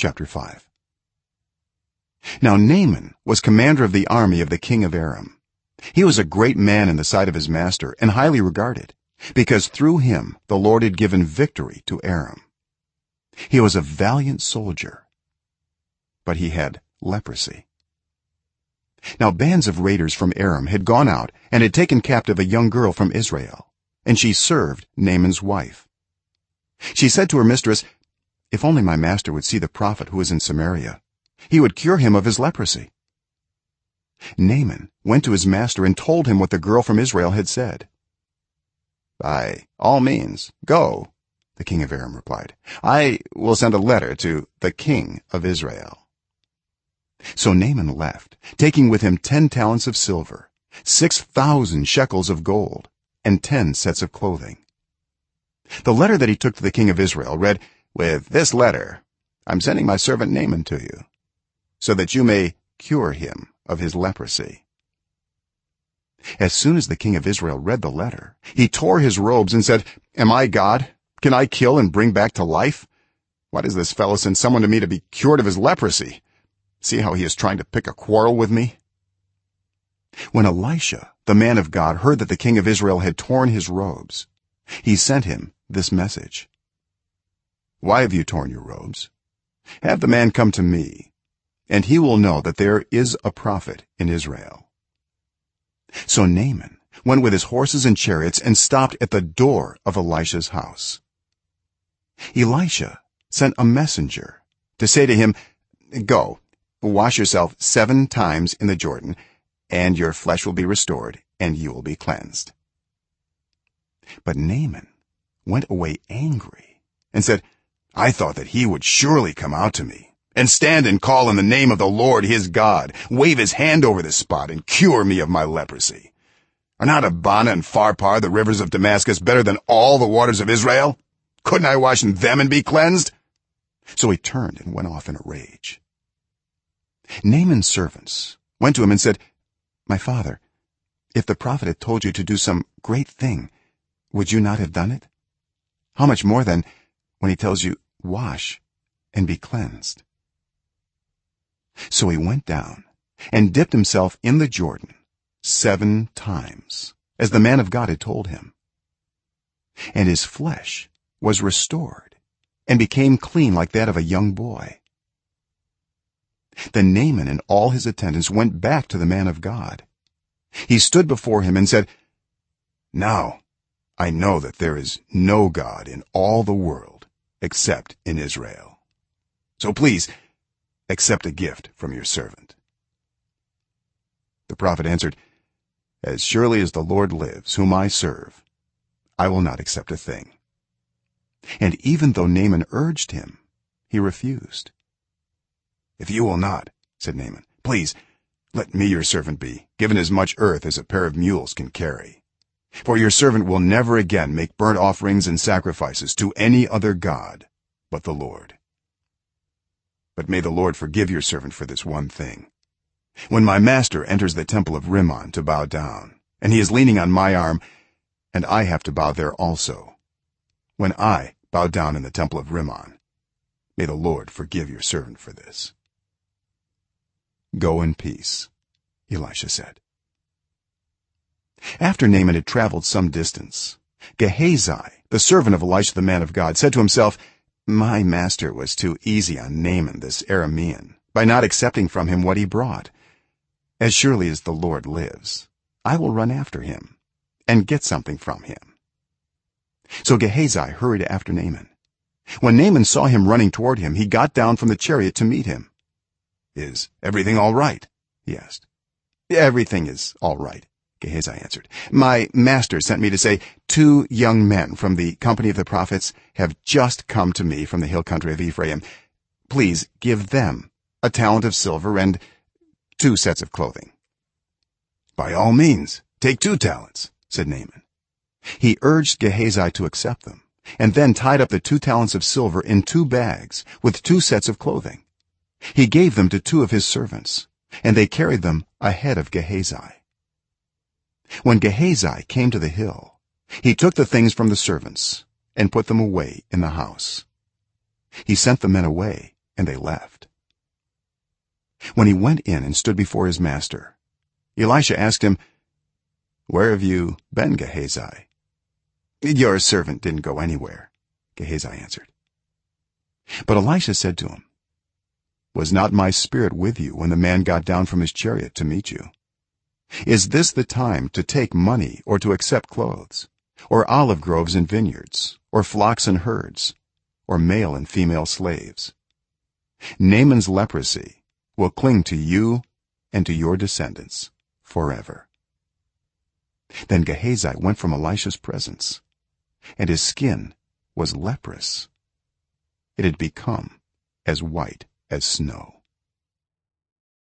chapter 5 now naaman was commander of the army of the king of aram. He was a great man in the sight of his master and highly regarded because through him the lord had given victory to aram. He was a valiant soldier but he had leprosy. Now bands of raiders from aram had gone out and had taken captive a young girl from israel and she served naaman's wife. She said to her mistress if only my master would see the prophet who is in samaria. He would cure him of his leprosy. Naaman went to his master and told him what the girl from israel had said. By all means go the king of aram replied. I will send a letter to the king of israel. So naaman left taking with him 10 talents of silver 6000 shekels of gold and 10 sets of clothing. The letter that he took to the king of israel read with this letter i'm sending my servant naaman to you so that you may cure him of his leprosy. As soon as the king of israel read the letter he tore his robes and said am i god? Can i kill and bring back to life? Why does this fellow send someone to me to be cured of his leprosy? See how he is trying to pick a quarrel with me? When elisha the man of god heard that the king of israel had torn his robes he sent him this message why have you torn your robes? Have the man come to me and he will know that there is a prophet in israel. So naaman went with his horses and chariots and stopped at the door of elisha's house. Elisha sent a messenger to say to him go wash yourself 7 times in the jordan and your flesh will be restored and you will be cleansed. But naaman went away angry and said i thought that he would surely come out to me and stand and call in the name of the lord his god wave his hand over the spot and cure me of my leprosy. Are not abana and pharpar the rivers of damascus better than all the waters of israel? Couldn't i wash in them and be cleansed? So he turned and went off in a rage. Naaman's servants went to him and said my father if the prophet had told you to do some great thing would you not have done it? How much more then when he tells you wash and be cleansed. So he went down and dipped himself in the jordan 7 times as the man of god had told him. And his flesh was restored and became clean like that of a young boy. Then naaman and all his attendants went back to the man of god. He stood before him and said now i know that there is no god in all the world except in israel. So please accept a gift from your servant. The prophet answered as surely as the lord lives whom i serve i will not accept a thing. And even though naaman urged him he refused. If you will not said naaman please let me your servant be given as much earth as a pair of mules can carry for your servant will never again make burnt offerings and sacrifices to any other god but the lord. But may the lord forgive your servant for this one thing. When my master enters the temple of rimmon to bow down and he is leaning on my arm and i have to bow there also when i bow down in the temple of rimmon may the lord forgive your servant for this. Go in peace elisha said after naaman had traveled some distance gehazi the servant of elisha the man of god said to himself my master was too easy on naaman this aramean by not accepting from him what he brought. As surely as the lord lives i will run after him and get something from him. So gehazi hurried after naaman. When naaman saw him running toward him he got down from the chariot to meet him. Is everything all right? he asked. Everything is all right gehazi answered. My master sent me to say two young men from the company of the prophets have just come to me from the hill country of ephraim. Please give them a talent of silver and two sets of clothing. By all means take two talents said naaman. He urged gehazi to accept them and then tied up the two talents of silver in two bags with two sets of clothing. He gave them to two of his servants and they carried them ahead of gehazi when gehazi came to the hill he took the things from the servants and put them away in the house. He sent the men away and they left. When he went in and stood before his master elisha asked him where have you been gehazi? Your servant didn't go anywhere gehazi answered. But elisha said to him was not my spirit with you when the man got down from his chariot to meet you is this the time to take money or to accept clothes? Or olive groves and vineyards? Or flocks and herds? Or male and female slaves? Naaman's leprosy will cling to you and to your descendants forever. Then gehazi went from elisha's presence and his skin was leprous. It had become as white as snow